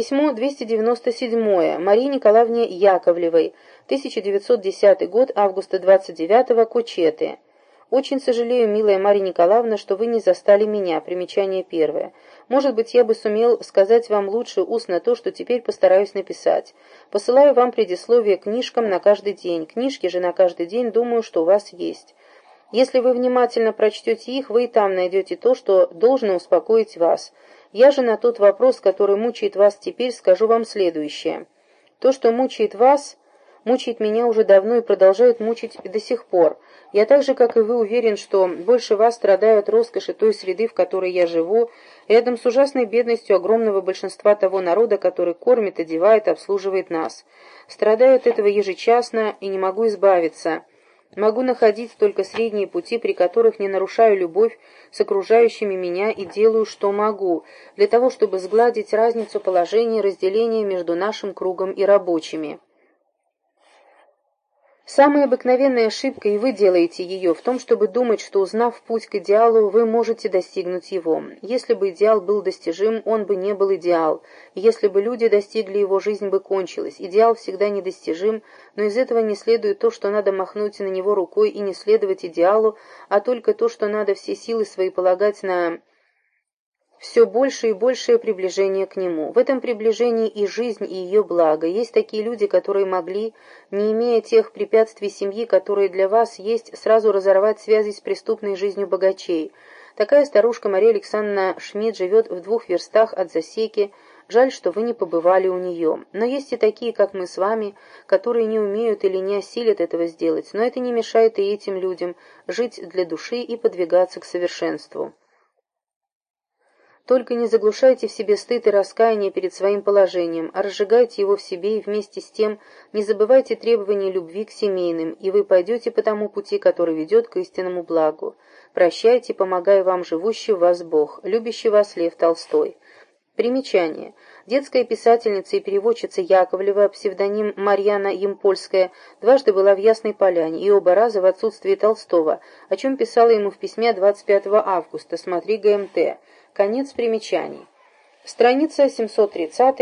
Письмо 297 Марии Николаевне Яковлевой, 1910 год, августа 29 Кучеты. Очень сожалею, милая Марья Николаевна, что вы не застали меня. Примечание первое. Может быть, я бы сумел сказать вам лучше устно то, что теперь постараюсь написать. Посылаю вам предисловие книжкам на каждый день. Книжки же на каждый день, думаю, что у вас есть. Если вы внимательно прочтете их, вы и там найдете то, что должно успокоить вас. Я же на тот вопрос, который мучает вас теперь, скажу вам следующее. То, что мучает вас, мучает меня уже давно и продолжает мучить до сих пор. Я так же, как и вы, уверен, что больше вас страдаю от роскоши той среды, в которой я живу, рядом с ужасной бедностью огромного большинства того народа, который кормит, одевает, обслуживает нас. Страдаю от этого ежечасно и не могу избавиться». Могу находить только средние пути, при которых не нарушаю любовь с окружающими меня и делаю, что могу, для того, чтобы сгладить разницу положения и разделения между нашим кругом и рабочими. Самая обыкновенная ошибка, и вы делаете ее, в том, чтобы думать, что, узнав путь к идеалу, вы можете достигнуть его. Если бы идеал был достижим, он бы не был идеал. если бы люди достигли его, жизнь бы кончилась. Идеал всегда недостижим, но из этого не следует то, что надо махнуть на него рукой и не следовать идеалу, а только то, что надо все силы свои полагать на все большее и большее приближение к нему. В этом приближении и жизнь, и ее благо. Есть такие люди, которые могли, не имея тех препятствий семьи, которые для вас есть, сразу разорвать связи с преступной жизнью богачей. Такая старушка Мария Александровна Шмидт живет в двух верстах от засеки, Жаль, что вы не побывали у нее. Но есть и такие, как мы с вами, которые не умеют или не осилят этого сделать, но это не мешает и этим людям жить для души и подвигаться к совершенству. Только не заглушайте в себе стыд и раскаяние перед своим положением, а разжигайте его в себе и вместе с тем не забывайте требования любви к семейным, и вы пойдете по тому пути, который ведет к истинному благу. Прощайте, помогая вам живущий в вас Бог, любящий вас Лев Толстой. Примечание. Детская писательница и переводчица Яковлева, псевдоним Марьяна Емпольская, дважды была в Ясной Поляне, и оба раза в отсутствии Толстого, о чем писала ему в письме 25 августа, смотри ГМТ. Конец примечаний. Страница 730